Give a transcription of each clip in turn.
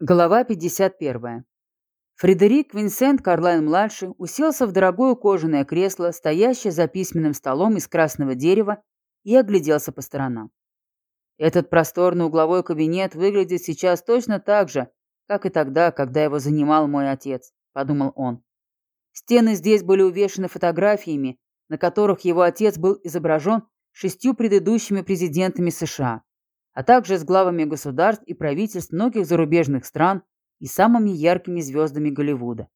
Глава 51. Фредерик Винсент Карлайн-младший уселся в дорогое кожаное кресло, стоящее за письменным столом из красного дерева, и огляделся по сторонам. Этот просторный угловой кабинет выглядит сейчас точно так же, как и тогда, когда его занимал мой отец, подумал он. Стены здесь были увешаны фотографиями, на которых его отец был изображен шестью предыдущими президентами США а также с главами государств и правительств многих зарубежных стран и самыми яркими звездами Голливуда.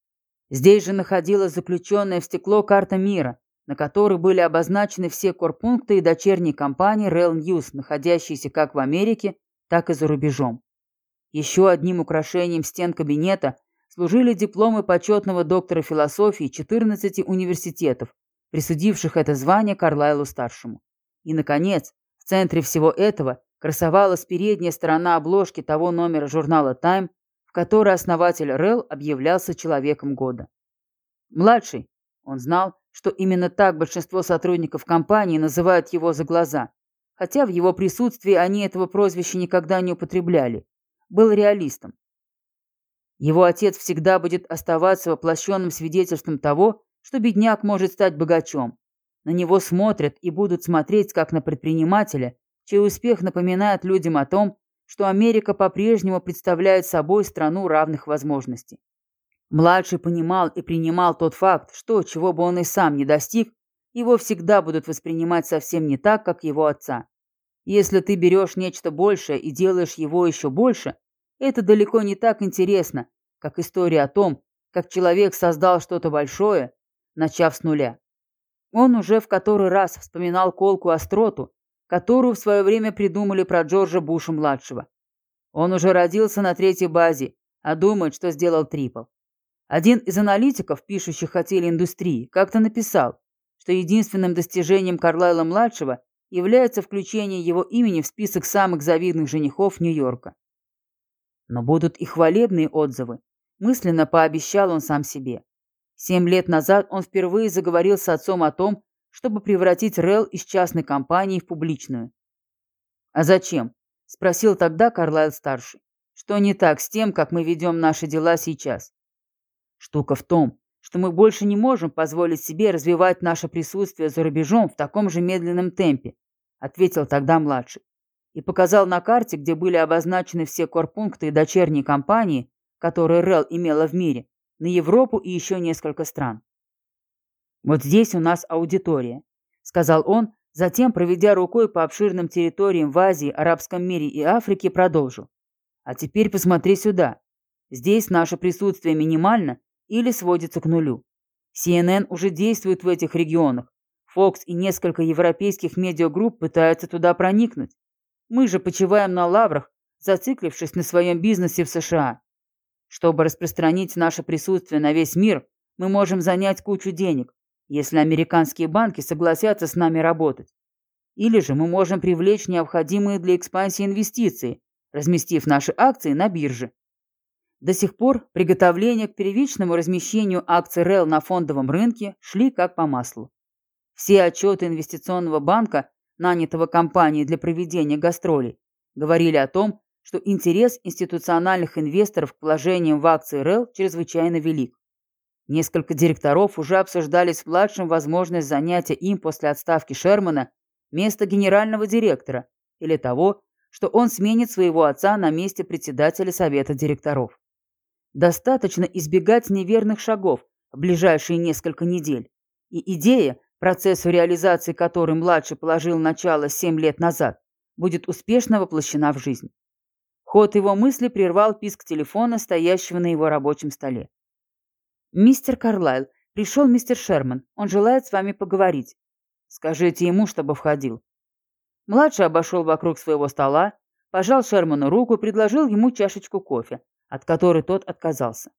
Здесь же находилась заключенная в стекло карта мира, на которой были обозначены все корпункты и дочерние компании Rail News, находящиеся как в Америке, так и за рубежом. Еще одним украшением стен кабинета служили дипломы почетного доктора философии 14 университетов, присудивших это звание Карлайлу-старшему. И, наконец, в центре всего этого красовалась передняя сторона обложки того номера журнала «Тайм», в которой основатель Релл объявлялся человеком года. Младший. Он знал, что именно так большинство сотрудников компании называют его за глаза, хотя в его присутствии они этого прозвища никогда не употребляли. Был реалистом. Его отец всегда будет оставаться воплощенным свидетельством того, что бедняк может стать богачом. На него смотрят и будут смотреть как на предпринимателя, чей успех напоминает людям о том, что Америка по-прежнему представляет собой страну равных возможностей. Младший понимал и принимал тот факт, что, чего бы он и сам не достиг, его всегда будут воспринимать совсем не так, как его отца. Если ты берешь нечто большее и делаешь его еще больше, это далеко не так интересно, как история о том, как человек создал что-то большое, начав с нуля. Он уже в который раз вспоминал колку остроту, которую в свое время придумали про Джорджа Буша-младшего. Он уже родился на третьей базе, а думает, что сделал трипл. Один из аналитиков, пишущих о телеиндустрии, как-то написал, что единственным достижением Карлайла-младшего является включение его имени в список самых завидных женихов Нью-Йорка. Но будут и хвалебные отзывы, мысленно пообещал он сам себе. Семь лет назад он впервые заговорил с отцом о том, чтобы превратить Рел из частной компании в публичную. «А зачем?» – спросил тогда Карлайл-старший. «Что не так с тем, как мы ведем наши дела сейчас?» «Штука в том, что мы больше не можем позволить себе развивать наше присутствие за рубежом в таком же медленном темпе», – ответил тогда младший. И показал на карте, где были обозначены все корпункты и дочерние компании, которые Рел имела в мире, на Европу и еще несколько стран. «Вот здесь у нас аудитория», — сказал он, затем, проведя рукой по обширным территориям в Азии, Арабском мире и Африке, продолжил. «А теперь посмотри сюда. Здесь наше присутствие минимально или сводится к нулю. CNN уже действует в этих регионах. Fox и несколько европейских медиагрупп пытаются туда проникнуть. Мы же почиваем на лаврах, зациклившись на своем бизнесе в США. Чтобы распространить наше присутствие на весь мир, мы можем занять кучу денег, если американские банки согласятся с нами работать. Или же мы можем привлечь необходимые для экспансии инвестиции, разместив наши акции на бирже. До сих пор приготовления к первичному размещению акций РЭЛ на фондовом рынке шли как по маслу. Все отчеты инвестиционного банка, нанятого компанией для проведения гастролей, говорили о том, что интерес институциональных инвесторов к вложениям в акции РЭЛ чрезвычайно велик. Несколько директоров уже обсуждали с младшим возможность занятия им после отставки Шермана место генерального директора или того, что он сменит своего отца на месте председателя совета директоров. Достаточно избегать неверных шагов в ближайшие несколько недель. И идея, процессу реализации которой младший положил начало 7 лет назад, будет успешно воплощена в жизнь. Ход его мысли прервал писк телефона, стоящего на его рабочем столе. «Мистер Карлайл, пришел мистер Шерман. Он желает с вами поговорить. Скажите ему, чтобы входил». Младший обошел вокруг своего стола, пожал Шерману руку предложил ему чашечку кофе, от которой тот отказался.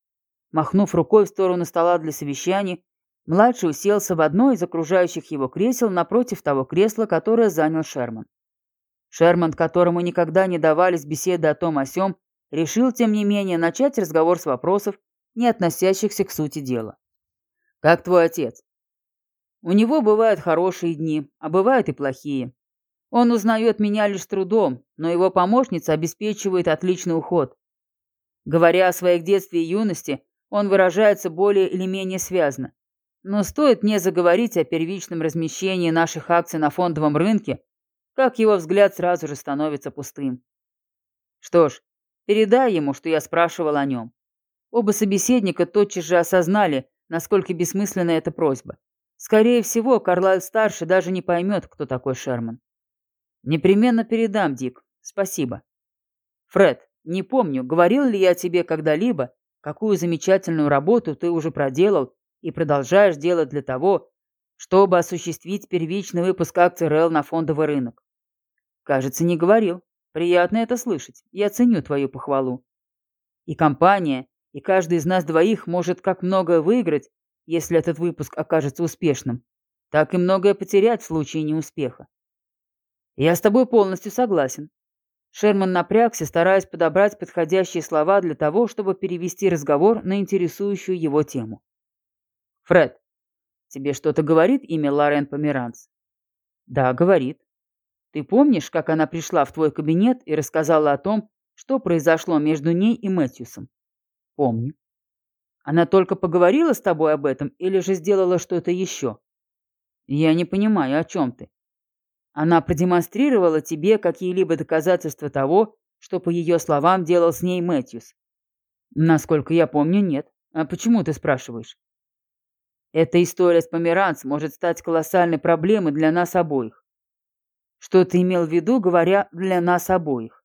Махнув рукой в сторону стола для совещаний, младший уселся в одно из окружающих его кресел напротив того кресла, которое занял Шерман. Шерман, которому никогда не давались беседы о том о сём, решил, тем не менее, начать разговор с вопросов, не относящихся к сути дела. «Как твой отец?» «У него бывают хорошие дни, а бывают и плохие. Он узнает меня лишь трудом, но его помощница обеспечивает отличный уход. Говоря о своих детстве и юности, он выражается более или менее связно. Но стоит мне заговорить о первичном размещении наших акций на фондовом рынке, как его взгляд сразу же становится пустым. Что ж, передай ему, что я спрашивал о нем. Оба собеседника тотчас же осознали, насколько бессмысленна эта просьба. Скорее всего, Карлайл-старший даже не поймет, кто такой Шерман. Непременно передам, Дик. Спасибо. Фред, не помню, говорил ли я тебе когда-либо, какую замечательную работу ты уже проделал и продолжаешь делать для того, чтобы осуществить первичный выпуск акций РЭЛ на фондовый рынок. Кажется, не говорил. Приятно это слышать. Я ценю твою похвалу. И компания, и каждый из нас двоих может как многое выиграть, если этот выпуск окажется успешным, так и многое потерять в случае неуспеха. Я с тобой полностью согласен. Шерман напрягся, стараясь подобрать подходящие слова для того, чтобы перевести разговор на интересующую его тему. «Фред, тебе что-то говорит имя Лорен Померанц?» «Да, говорит. Ты помнишь, как она пришла в твой кабинет и рассказала о том, что произошло между ней и Мэтьюсом?» «Помню». «Она только поговорила с тобой об этом или же сделала что-то еще?» «Я не понимаю, о чем ты?» Она продемонстрировала тебе какие-либо доказательства того, что, по ее словам, делал с ней Мэтьюс? Насколько я помню, нет. А почему ты спрашиваешь? Эта история с Померанц может стать колоссальной проблемой для нас обоих. Что ты имел в виду, говоря «для нас обоих»?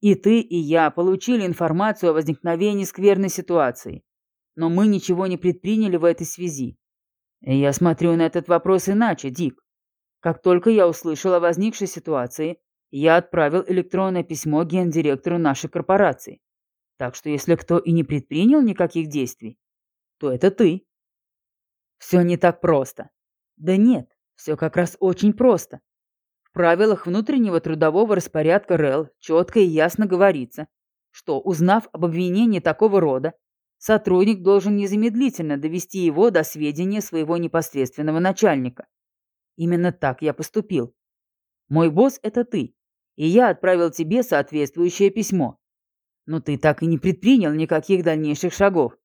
И ты, и я получили информацию о возникновении скверной ситуации, но мы ничего не предприняли в этой связи. И я смотрю на этот вопрос иначе, Дик. Как только я услышал о возникшей ситуации, я отправил электронное письмо гендиректору нашей корпорации. Так что если кто и не предпринял никаких действий, то это ты. Все не так просто. Да нет, все как раз очень просто. Правилах внутреннего трудового распорядка РЭЛ четко и ясно говорится, что, узнав об обвинении такого рода, сотрудник должен незамедлительно довести его до сведения своего непосредственного начальника. Именно так я поступил. Мой босс — это ты, и я отправил тебе соответствующее письмо. Но ты так и не предпринял никаких дальнейших шагов.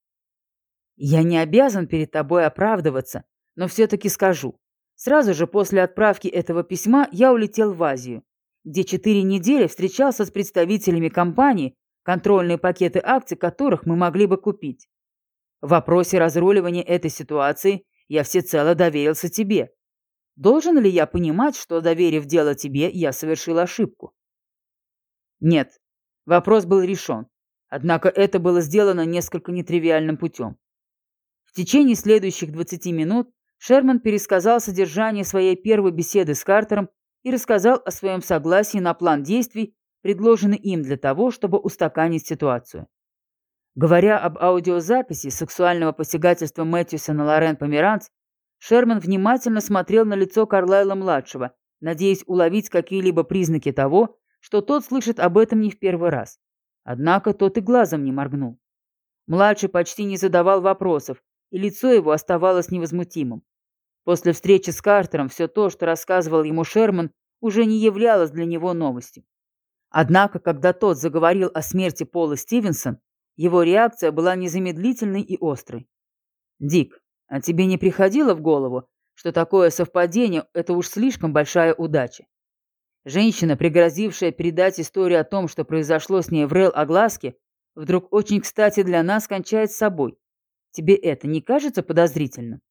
Я не обязан перед тобой оправдываться, но все-таки скажу. Сразу же после отправки этого письма я улетел в Азию, где четыре недели встречался с представителями компаний, контрольные пакеты акций которых мы могли бы купить. В вопросе разруливания этой ситуации я всецело доверился тебе. Должен ли я понимать, что, доверив дело тебе, я совершил ошибку? Нет. Вопрос был решен. Однако это было сделано несколько нетривиальным путем. В течение следующих 20 минут Шерман пересказал содержание своей первой беседы с Картером и рассказал о своем согласии на план действий, предложенный им для того, чтобы устаканить ситуацию. Говоря об аудиозаписи сексуального посягательства Мэтьюса на Лорен Померанц, Шерман внимательно смотрел на лицо Карлайла-младшего, надеясь уловить какие-либо признаки того, что тот слышит об этом не в первый раз. Однако тот и глазом не моргнул. Младший почти не задавал вопросов, и лицо его оставалось невозмутимым. После встречи с Картером все то, что рассказывал ему Шерман, уже не являлось для него новостью. Однако, когда тот заговорил о смерти Пола Стивенсон, его реакция была незамедлительной и острой. «Дик, а тебе не приходило в голову, что такое совпадение – это уж слишком большая удача? Женщина, пригрозившая передать историю о том, что произошло с ней в Рел огласке, вдруг очень кстати для нас кончает с собой. Тебе это не кажется подозрительным?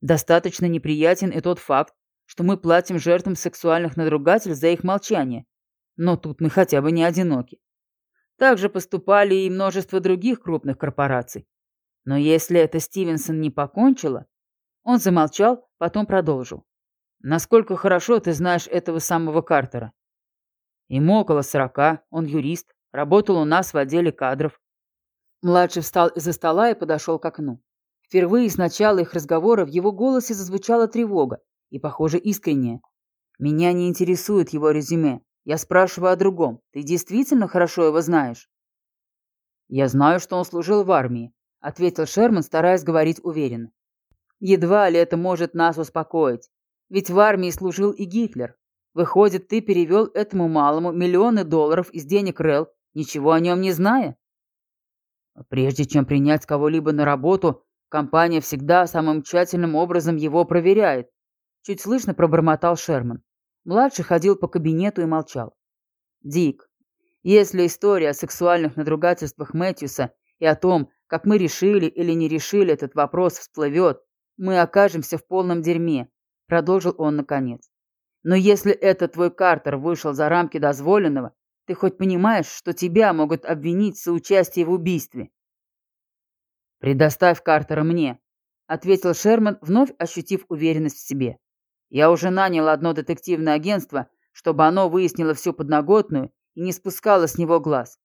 Достаточно неприятен и тот факт, что мы платим жертвам сексуальных надругательств за их молчание. Но тут мы хотя бы не одиноки. Так же поступали и множество других крупных корпораций. Но если это Стивенсон не покончила... Он замолчал, потом продолжил. Насколько хорошо ты знаешь этого самого Картера? Ему около сорока, он юрист, работал у нас в отделе кадров. Младший встал из-за стола и подошел к окну. Впервые с начала их разговора в его голосе зазвучала тревога, и, похоже, искренняя. «Меня не интересует его резюме. Я спрашиваю о другом. Ты действительно хорошо его знаешь?» «Я знаю, что он служил в армии, — ответил Шерман, стараясь говорить уверенно. «Едва ли это может нас успокоить. Ведь в армии служил и Гитлер. Выходит, ты перевел этому малому миллионы долларов из денег РЭЛ ничего о нем не зная? Прежде чем принять кого-либо на работу, компания всегда самым тщательным образом его проверяет. Чуть слышно пробормотал Шерман. Младший ходил по кабинету и молчал. Дик, если история о сексуальных надругательствах Мэтьюса и о том, как мы решили или не решили этот вопрос, всплывет, мы окажемся в полном дерьме, продолжил он наконец. Но если этот твой Картер вышел за рамки дозволенного, ты хоть понимаешь, что тебя могут обвинить в соучастии в убийстве? «Предоставь Картера мне», — ответил Шерман, вновь ощутив уверенность в себе. «Я уже нанял одно детективное агентство, чтобы оно выяснило всю подноготную и не спускало с него глаз».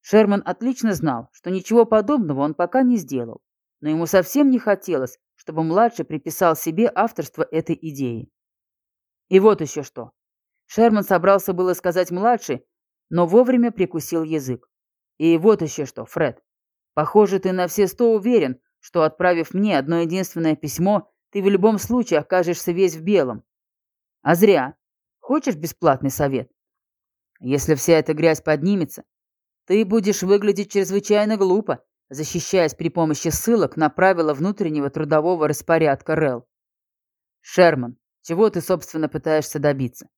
Шерман отлично знал, что ничего подобного он пока не сделал, но ему совсем не хотелось, чтобы младший приписал себе авторство этой идеи. И вот еще что. Шерман собрался было сказать младший, но вовремя прикусил язык. И вот еще что, Фред. Похоже, ты на все сто уверен, что, отправив мне одно единственное письмо, ты в любом случае окажешься весь в белом. А зря. Хочешь бесплатный совет? Если вся эта грязь поднимется, ты будешь выглядеть чрезвычайно глупо, защищаясь при помощи ссылок на правила внутреннего трудового распорядка РЭЛ. Шерман, чего ты, собственно, пытаешься добиться?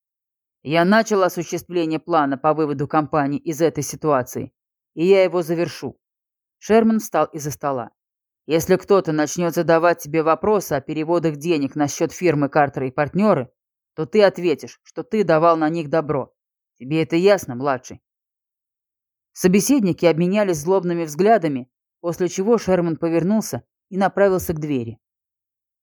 Я начал осуществление плана по выводу компании из этой ситуации, и я его завершу. Шерман встал из-за стола. Если кто-то начнет задавать тебе вопросы о переводах денег на счет фирмы Картер и партнеры, то ты ответишь, что ты давал на них добро. Тебе это ясно, младший?» Собеседники обменялись злобными взглядами, после чего Шерман повернулся и направился к двери.